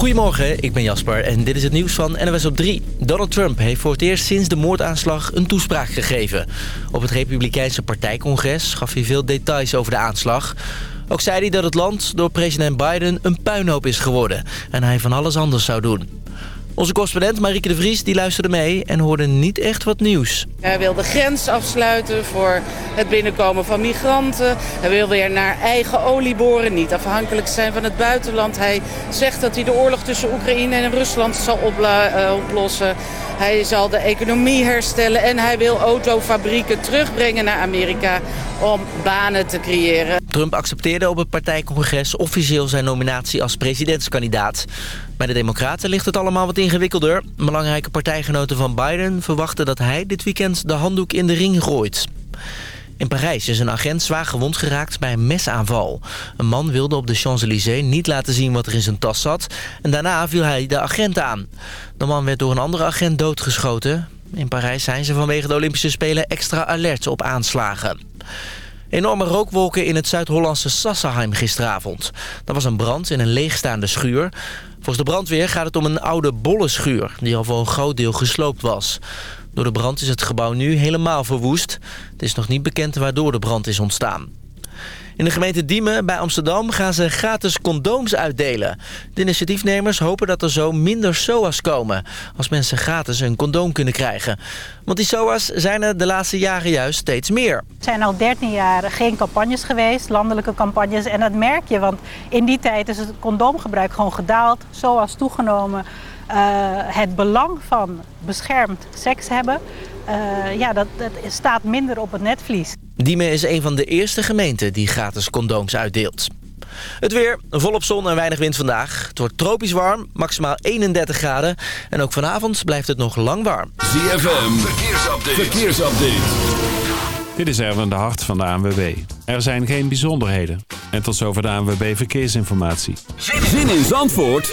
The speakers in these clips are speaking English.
Goedemorgen, ik ben Jasper en dit is het nieuws van NOS op 3. Donald Trump heeft voor het eerst sinds de moordaanslag een toespraak gegeven. Op het Republikeinse partijcongres gaf hij veel details over de aanslag. Ook zei hij dat het land door president Biden een puinhoop is geworden... en hij van alles anders zou doen. Onze correspondent Marieke de Vries die luisterde mee en hoorde niet echt wat nieuws. Hij wil de grens afsluiten voor het binnenkomen van migranten. Hij wil weer naar eigen olie boren, niet afhankelijk zijn van het buitenland. Hij zegt dat hij de oorlog tussen Oekraïne en Rusland zal uh, oplossen. Hij zal de economie herstellen en hij wil autofabrieken terugbrengen naar Amerika om banen te creëren. Trump accepteerde op het partijcongres officieel zijn nominatie als presidentskandidaat. Bij de Democraten ligt het allemaal wat ingewikkelder. Belangrijke partijgenoten van Biden verwachten dat hij dit weekend de handdoek in de ring gooit. In Parijs is een agent zwaar gewond geraakt bij een mesaanval. Een man wilde op de Champs-Élysées niet laten zien wat er in zijn tas zat... en daarna viel hij de agent aan. De man werd door een andere agent doodgeschoten. In Parijs zijn ze vanwege de Olympische Spelen extra alert op aanslagen. Enorme rookwolken in het Zuid-Hollandse Sassenheim gisteravond. Er was een brand in een leegstaande schuur. Volgens de brandweer gaat het om een oude bollenschuur... die al voor een groot deel gesloopt was. Door de brand is het gebouw nu helemaal verwoest. Het is nog niet bekend waardoor de brand is ontstaan. In de gemeente Diemen bij Amsterdam gaan ze gratis condooms uitdelen. De initiatiefnemers hopen dat er zo minder SOA's komen... als mensen gratis een condoom kunnen krijgen. Want die SOA's zijn er de laatste jaren juist steeds meer. Er zijn al 13 jaar geen campagnes geweest, landelijke campagnes. En dat merk je, want in die tijd is het condoomgebruik gewoon gedaald. SOA's toegenomen. Uh, het belang van beschermd seks hebben... Uh, ja, dat, dat staat minder op het netvlies. Diemen is een van de eerste gemeenten die gratis condooms uitdeelt. Het weer, volop zon en weinig wind vandaag. Het wordt tropisch warm, maximaal 31 graden. En ook vanavond blijft het nog lang warm. ZFM, verkeersupdate. verkeersupdate. Dit is Erwin de Hart van de ANWB. Er zijn geen bijzonderheden. En tot zover de ANWB Verkeersinformatie. Zin in Zandvoort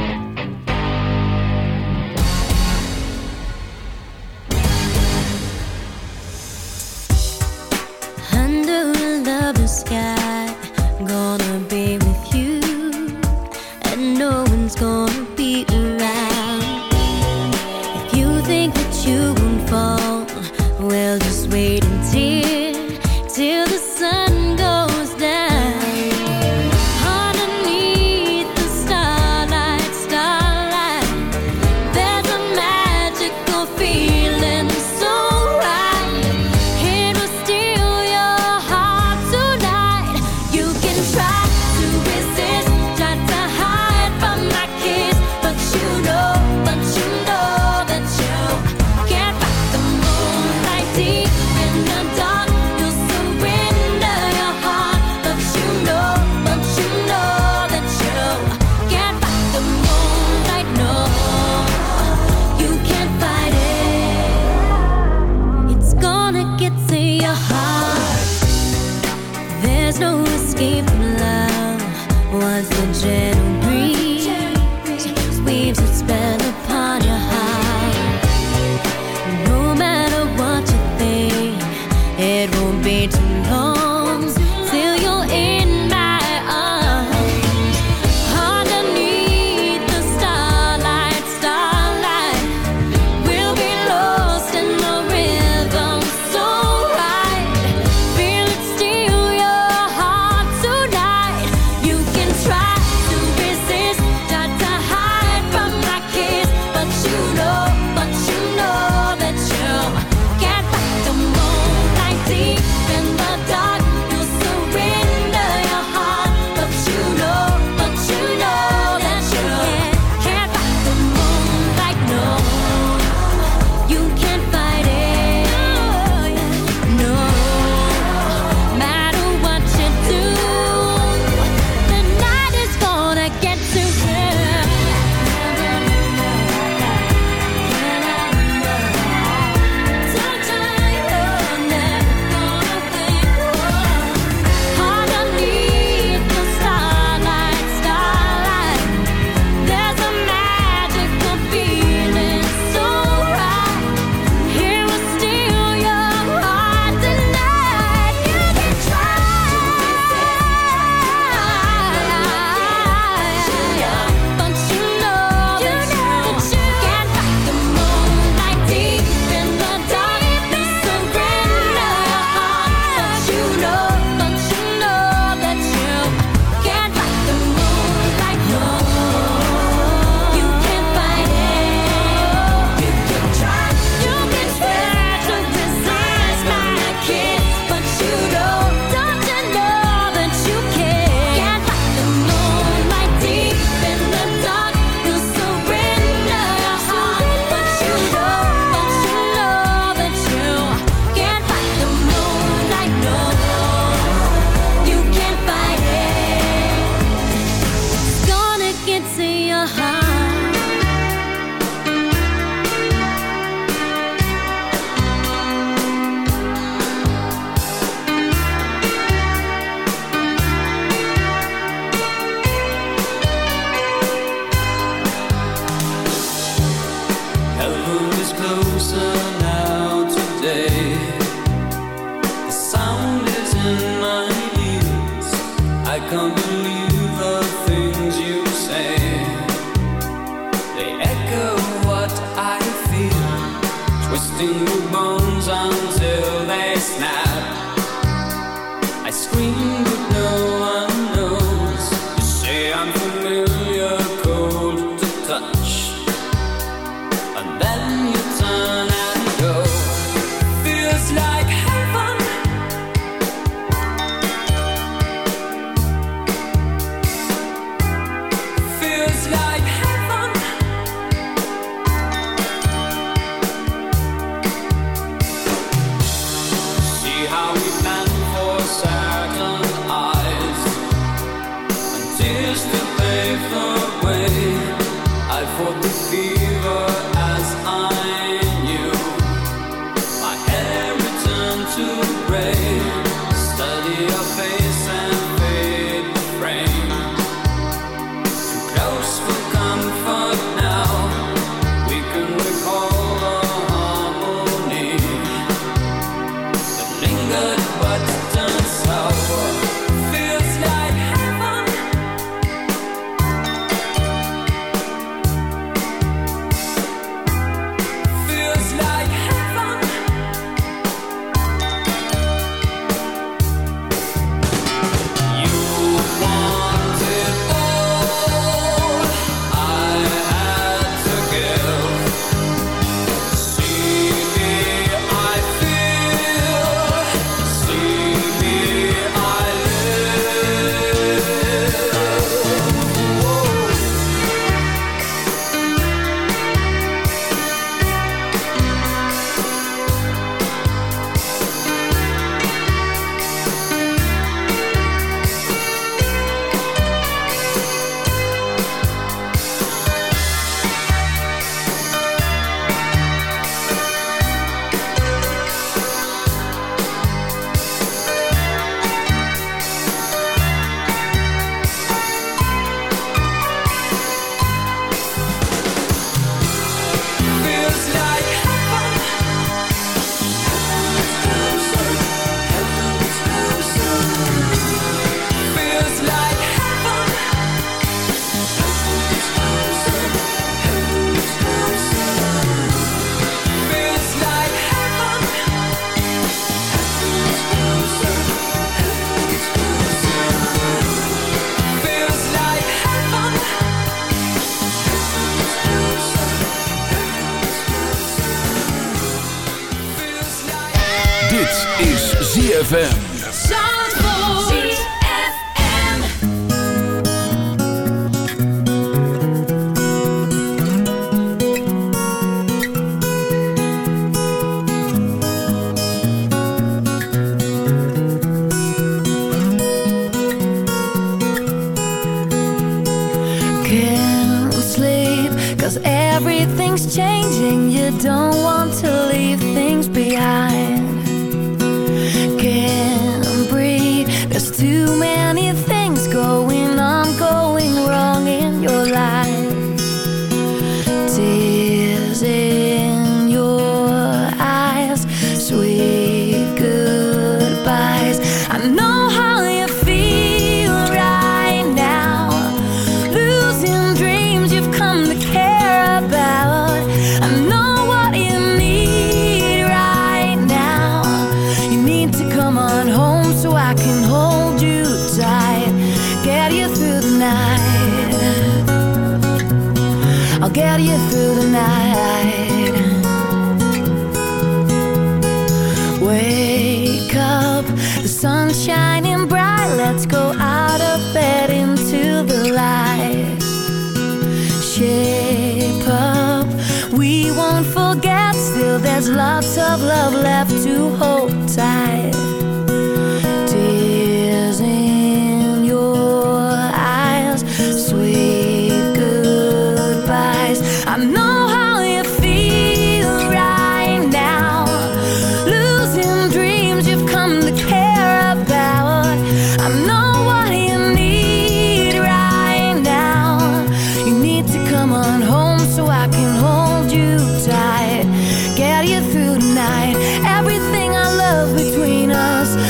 It won't be too long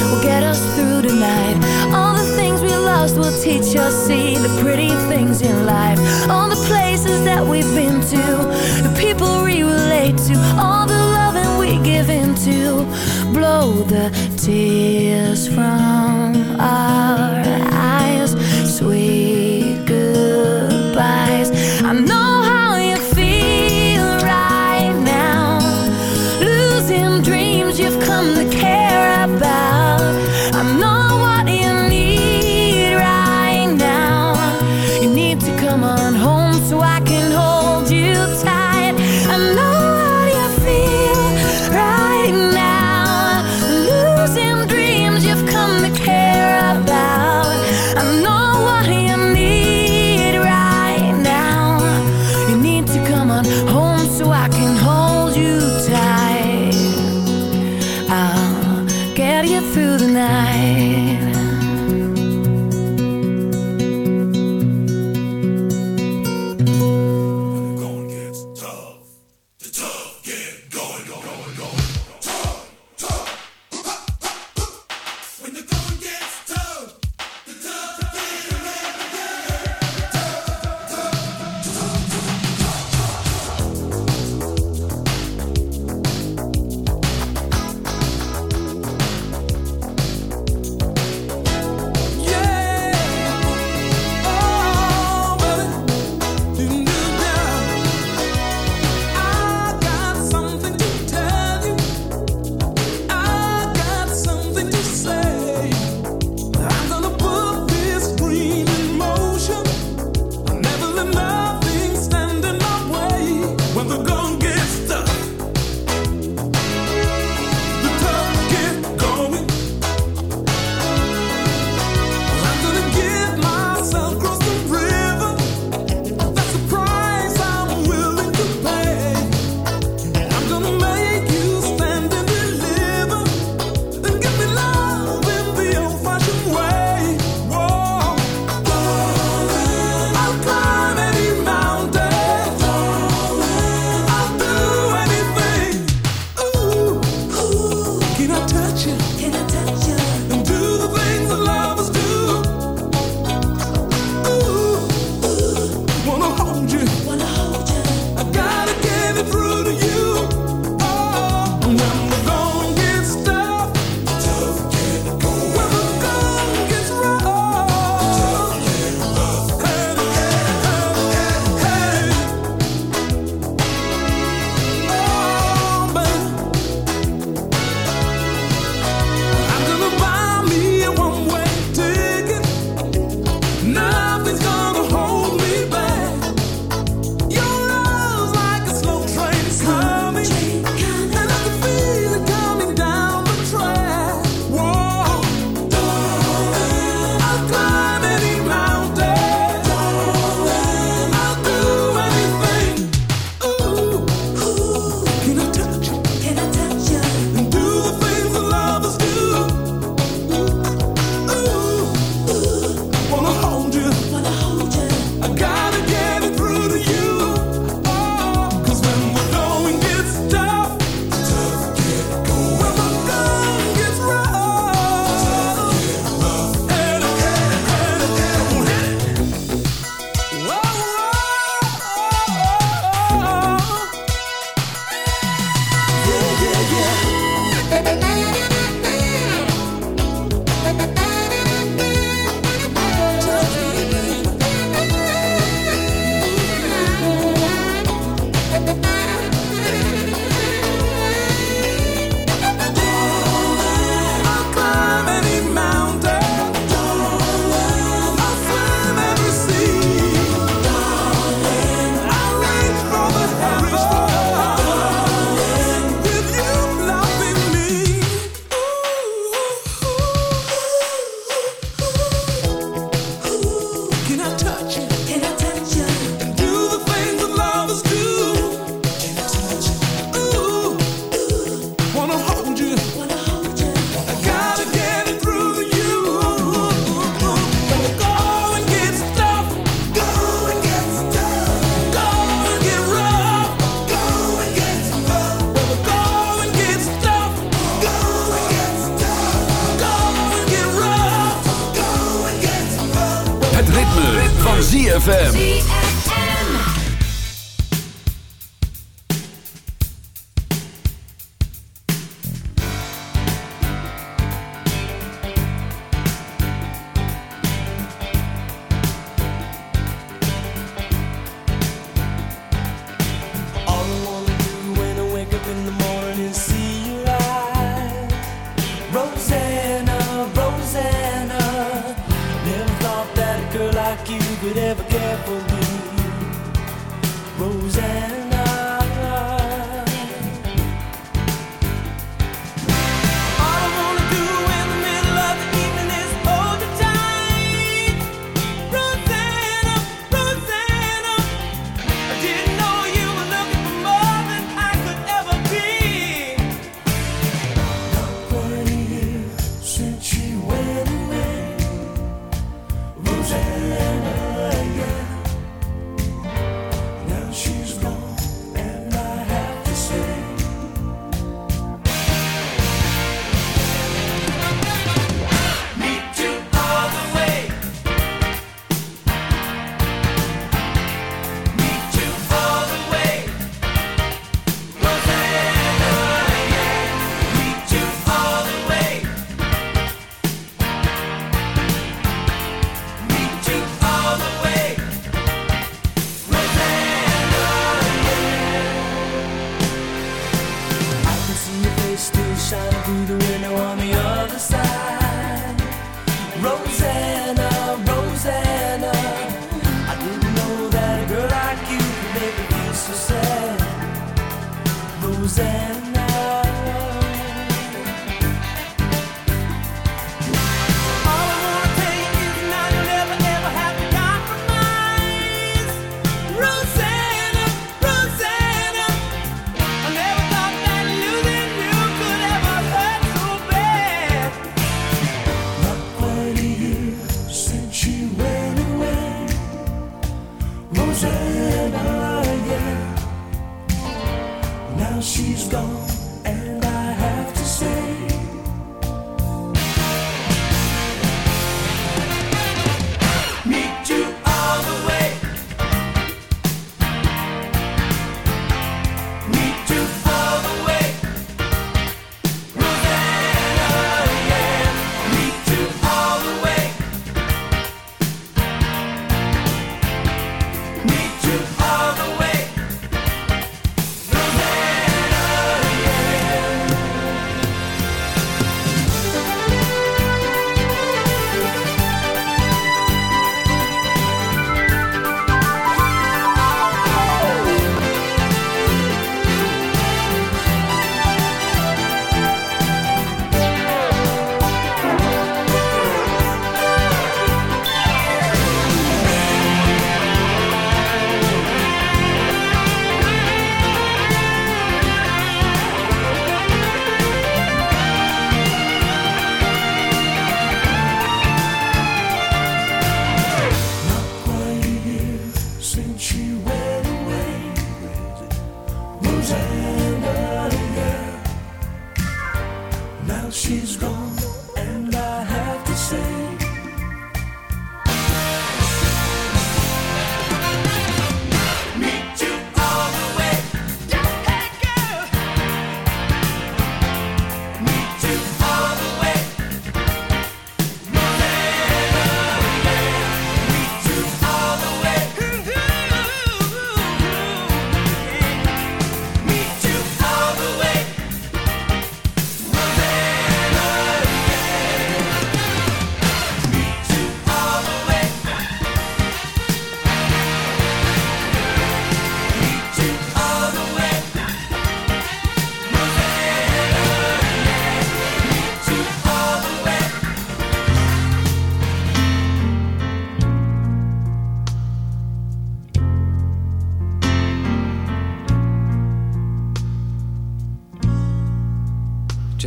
will get us through tonight. All the things we lost will teach us see the pretty things in life. All the places that we've been to, the people we relate to, all the loving we give into. Blow the tears from our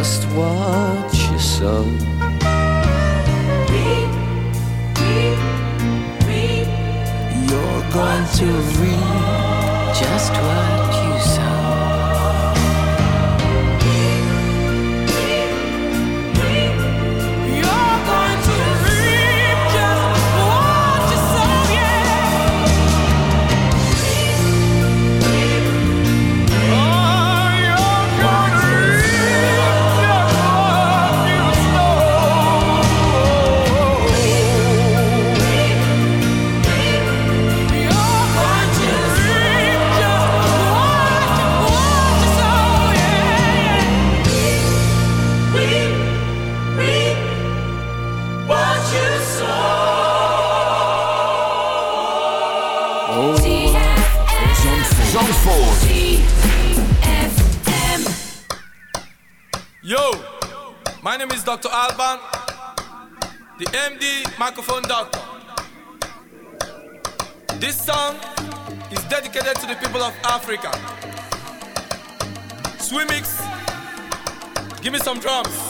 just what you sow. You're going to reap just what Yo, my name is Dr. Alban, the MD microphone doctor. This song is dedicated to the people of Africa. Swemix, give me some drums.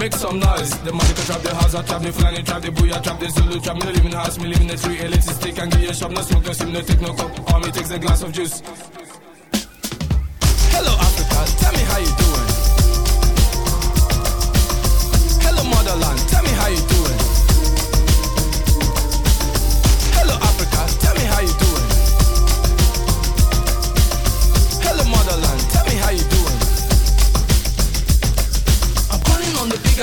Make some noise. The Monica trap, the house, I trap, the Fulani trap, the Booyah trap, the Zulu trap. Me no live in the house, me living in the tree. Elite stick and give shop, no smoke, no sim, no take no cup. All me takes a glass of juice. Hello, Africa, tell me how you doing. Hello, motherland, tell me how you doing.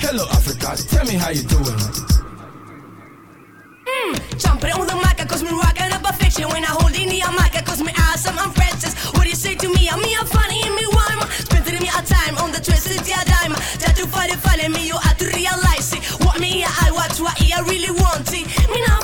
Hello, Africa, tell me how you doing. Mm, jumping on the mic, cause me rockin' up a fiction. When I hold in the mic, cause me awesome, I'm princess What do you say to me? I'm me, I'm funny, and me rhyme. Spending me a time on the twisted yeah dime. That you find it funny, me, you have to realize it. What me, I watch, what I really want it. Me not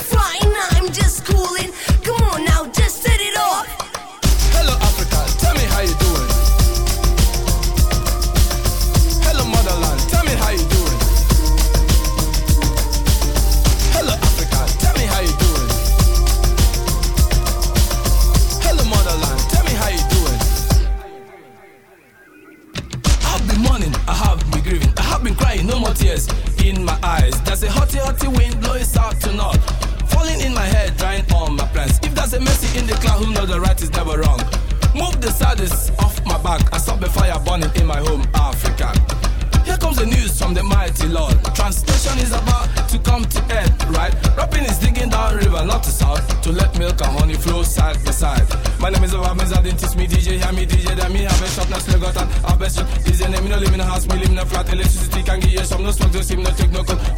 electricity can give you some, no smoke, no steam, no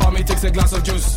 or me takes a glass of juice.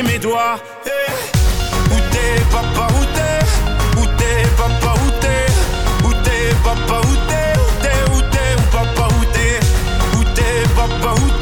mes doigts. Eh, Où t'es papa, où t'es? Où t'es papa, où t'es? Où t'es papa, où t'es? Où t'es, où t'es, où papa, où t'es? Où t'es papa, où t'es?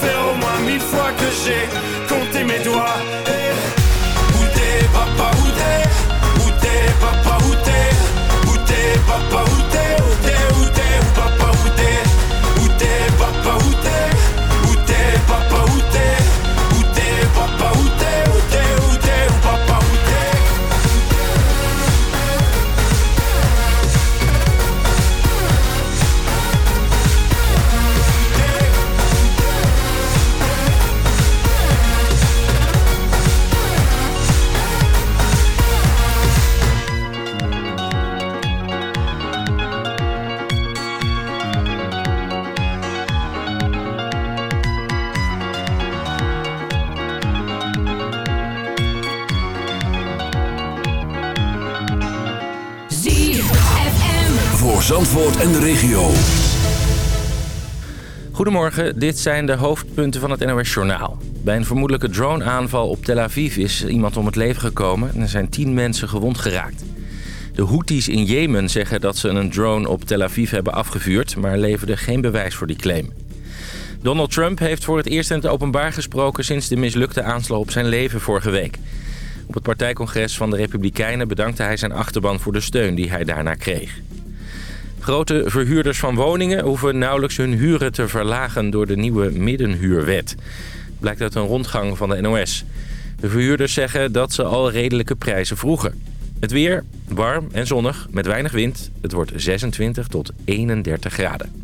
faire au moins mille fois que j'ai compté mes doigts. Eh, où t'es papa, où t'es? Où t'es papa, où t'es? Où t'es papa, où t'es? Où t'es, où t'es, papa, où t'es? Où t'es papa, où t'es? Où t'es papa, où t'es? Zandvoort en de regio. Goedemorgen, dit zijn de hoofdpunten van het NOS-journaal. Bij een vermoedelijke drone-aanval op Tel Aviv is iemand om het leven gekomen... en er zijn tien mensen gewond geraakt. De Houthis in Jemen zeggen dat ze een drone op Tel Aviv hebben afgevuurd... maar leverden geen bewijs voor die claim. Donald Trump heeft voor het eerst in het openbaar gesproken... sinds de mislukte aanslag op zijn leven vorige week. Op het partijcongres van de Republikeinen bedankte hij zijn achterban voor de steun die hij daarna kreeg. Grote verhuurders van woningen hoeven nauwelijks hun huren te verlagen door de nieuwe middenhuurwet. Blijkt uit een rondgang van de NOS. De verhuurders zeggen dat ze al redelijke prijzen vroegen. Het weer, warm en zonnig, met weinig wind. Het wordt 26 tot 31 graden.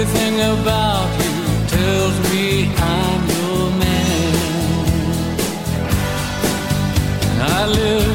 Everything about you tells me I'm your man. I live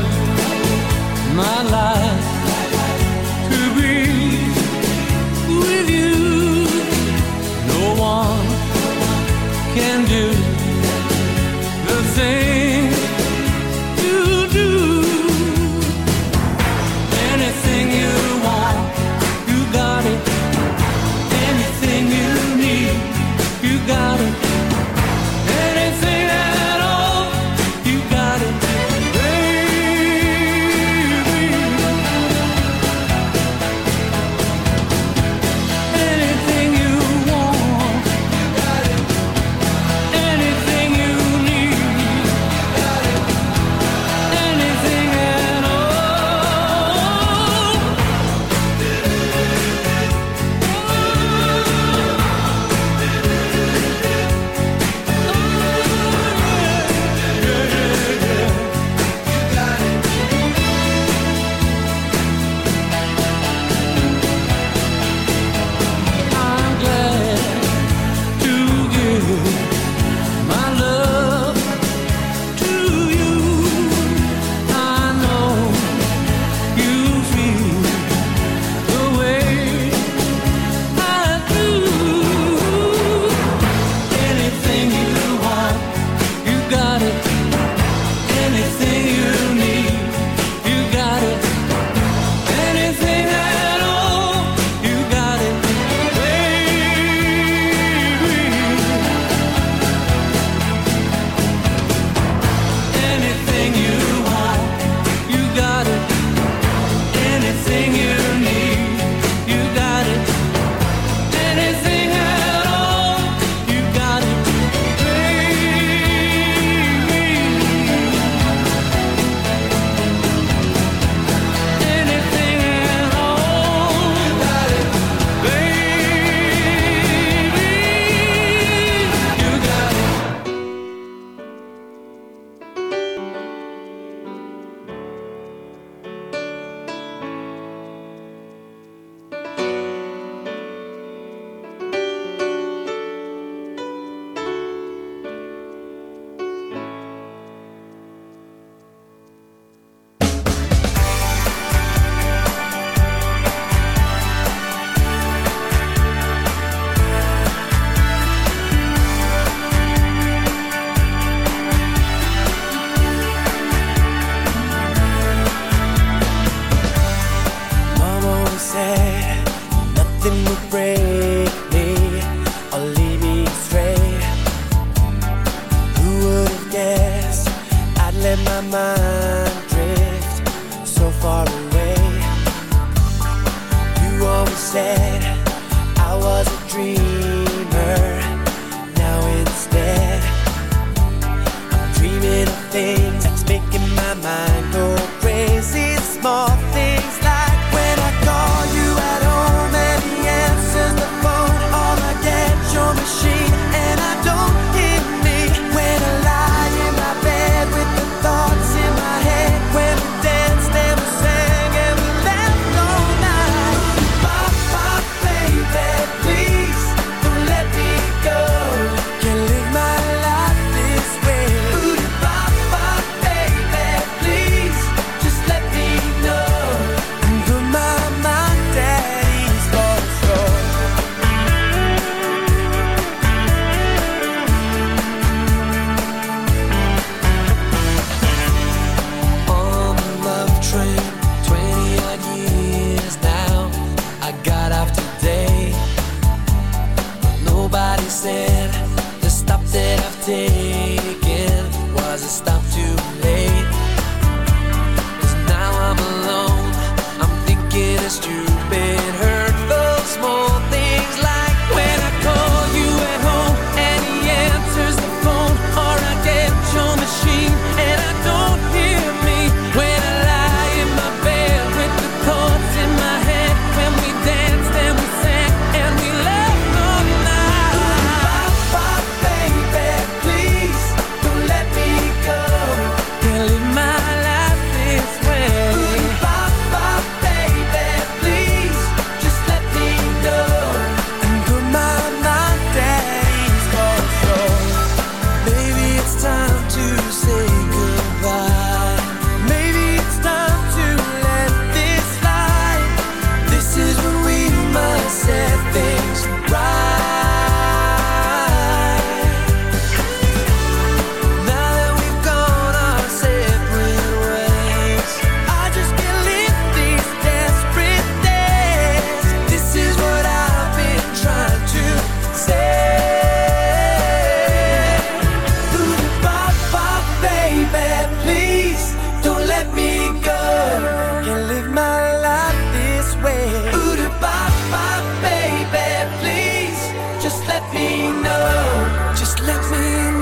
know. Just let me know.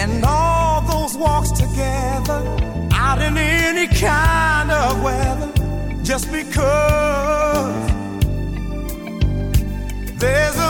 and all those walks together out in any kind of weather just because there's a